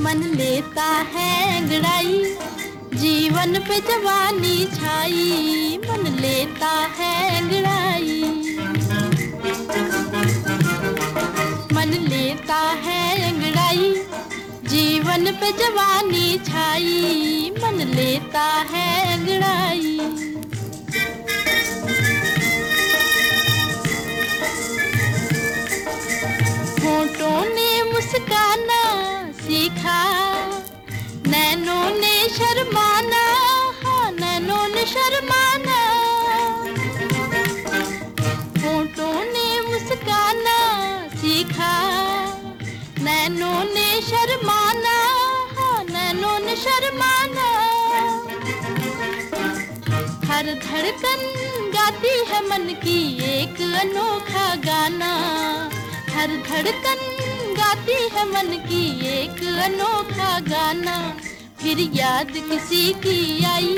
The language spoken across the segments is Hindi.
मन लेता है गड़ाई जीवन पे जवानी छाई। मन लेता है गड़ाई मन लेता है गड़ाई जीवन पे जवानी छाई। मन लेता है गड़ाई नैनों ने शर्माना हाँ नैनों ने शर्माना। होठों ने मुस्काना, सीखा। नैनों ने शर्माना हाँ नैनों ने शर्माना। हर धड़कन गाती है मन की एक अनोखा गाना। हर धड़कन गाती है मन की एक अनोखा गाना। फिर याद किसी की आई?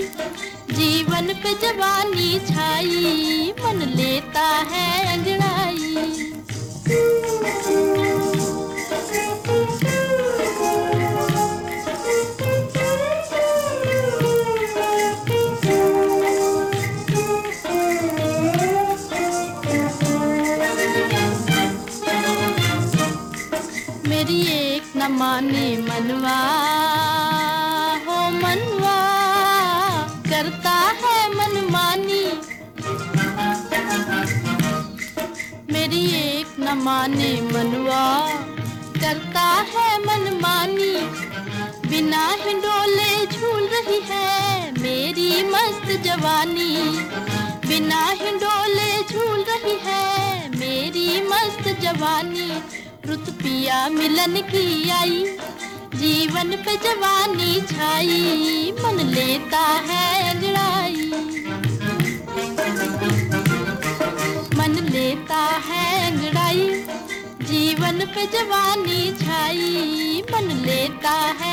जीवन पे जवानी छाई, मन लेता है अंगड़ाई मेरी एक न माने मनवा करता है मनमानी मेरी एक न माने मनवा करता है मनमानी बिना हिंडोले झूल रही है मेरी मस्त जवानी। बिना हिंडोले झूल रही है मेरी मस्त जवानी। रुत पिया मिलन की आई, जीवन पे जवानी छाई। मन लेता है जीवन पे जवानी छाई मन लेता है